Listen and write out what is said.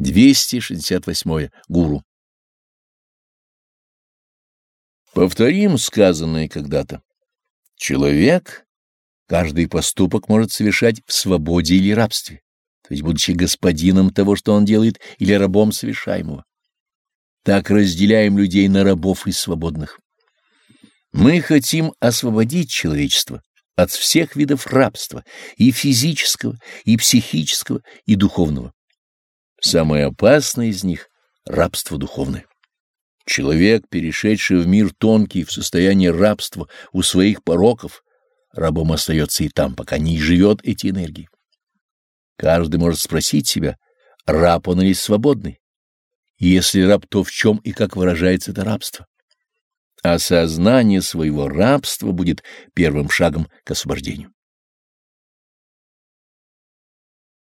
268. Гуру. Повторим сказанное когда-то. Человек каждый поступок может совершать в свободе или рабстве, то есть будучи господином того, что он делает, или рабом совершаемого. Так разделяем людей на рабов и свободных. Мы хотим освободить человечество от всех видов рабства, и физического, и психического, и духовного. Самое опасное из них — рабство духовное. Человек, перешедший в мир тонкий, в состоянии рабства у своих пороков, рабом остается и там, пока не живет эти энергии. Каждый может спросить себя, раб он или свободный? Если раб, то в чем и как выражается это рабство? Осознание своего рабства будет первым шагом к освобождению.